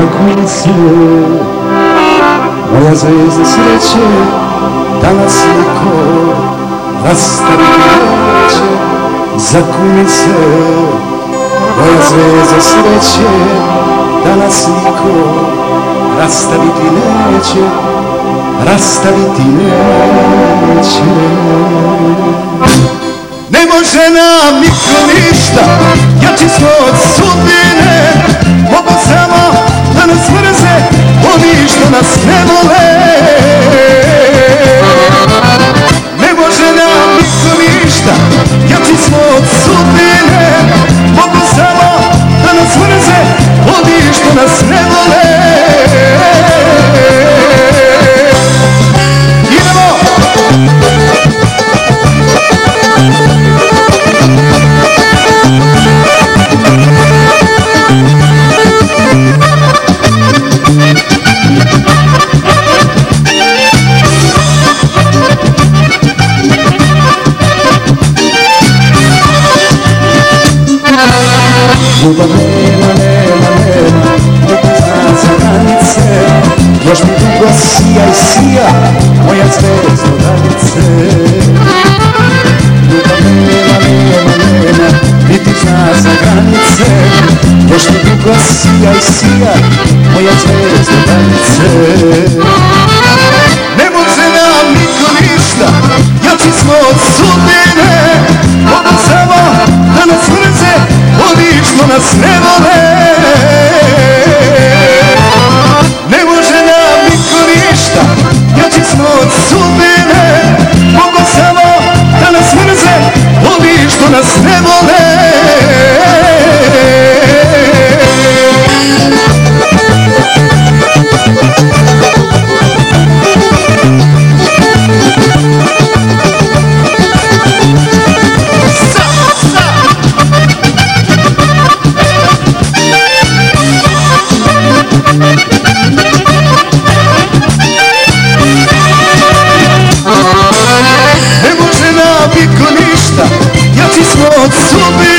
zakuni se Moja zvezda sreće Danas niko rastaviti neće Zakuni se Moja zvezda sreće Danas niko rastaviti neće Rastaviti neće. Ne može nam niko ništa Ljubav nema, nema, nema zna za granice Još mi dugo sija i sija Moja zvezda granice Ljubav nema, nema, nema Niti zna za granice. Još mi dugo sija i sija Moja zvezda granice nas ne vole. Ne može nam niko ništa Jači smo od sudbine. Mogu samo da nas mrze Oni što nas ne vole is not to be